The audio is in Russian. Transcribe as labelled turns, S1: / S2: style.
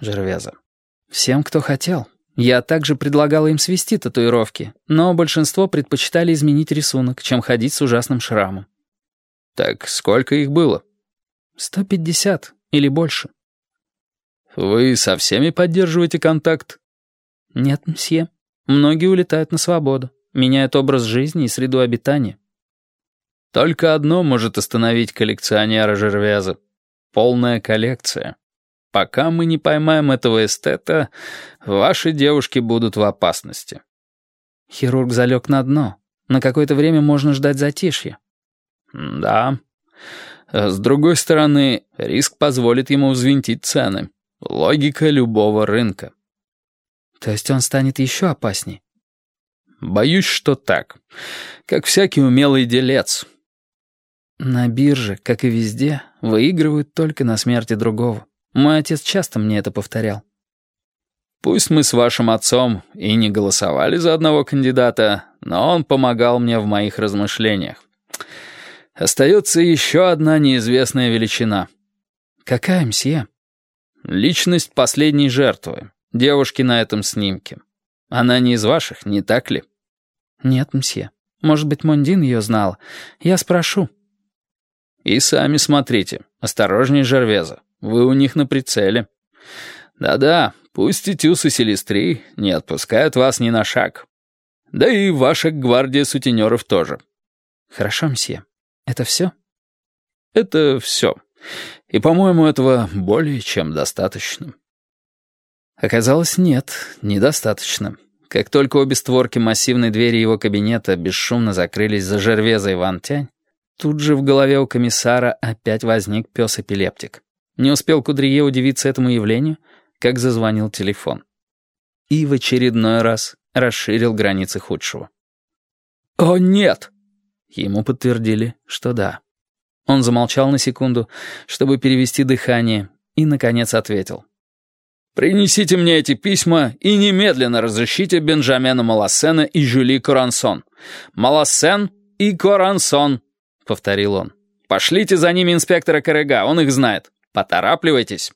S1: Жервеза. «Всем, кто хотел. Я также предлагала им свести татуировки, но большинство предпочитали изменить рисунок, чем ходить с ужасным шрамом».
S2: «Так сколько их было?»
S1: «Сто пятьдесят или больше».
S2: «Вы со всеми поддерживаете контакт?»
S1: «Нет, мсье. Многие улетают на свободу, меняют образ жизни и среду обитания».
S2: «Только одно может остановить коллекционера Жервяза. Полная коллекция. Пока мы не поймаем этого эстета, ваши девушки будут в опасности».
S1: Хирург залег на дно. На какое-то время можно ждать затишья.
S2: «Да. С другой стороны, риск позволит ему взвинтить цены». Логика любого рынка.
S1: То есть он станет еще опасней?
S2: Боюсь, что так. Как всякий умелый делец.
S1: На бирже, как и везде, выигрывают только на смерти другого. Мой отец часто мне это повторял.
S2: Пусть мы с вашим отцом и не голосовали за одного кандидата, но он помогал мне в моих размышлениях. Остается еще одна неизвестная величина.
S1: Какая, мсье?
S2: Личность последней жертвы. Девушки на этом снимке. Она не из ваших, не так ли?
S1: Нет, мсье. Может быть, Мондин ее знал. Я спрошу.
S2: И сами смотрите. Осторожнее, Жервеза. Вы у них на прицеле. Да-да, пусть Титюс и Селестрий не отпускают вас ни на шаг. Да и ваша гвардия сутенеров тоже.
S1: Хорошо, мсье. Это все?
S2: Это все. И, по-моему, этого более чем достаточно.
S1: Оказалось, нет, недостаточно. Как только обе створки массивной двери его кабинета бесшумно закрылись за Жервеза и Ван Тянь, тут же в голове у комиссара опять возник пес-эпилептик. Не успел Кудрие удивиться этому явлению, как зазвонил телефон. И в очередной раз расширил границы худшего.
S2: «О, нет!»
S1: Ему подтвердили, что да. Он замолчал на секунду, чтобы перевести дыхание, и, наконец, ответил.
S2: «Принесите мне эти письма и немедленно разыщите Бенджамена Малассена и Жюли Корансон. Малассен и Корансон», — повторил он. «Пошлите за ними инспектора Корега, он их знает. Поторапливайтесь».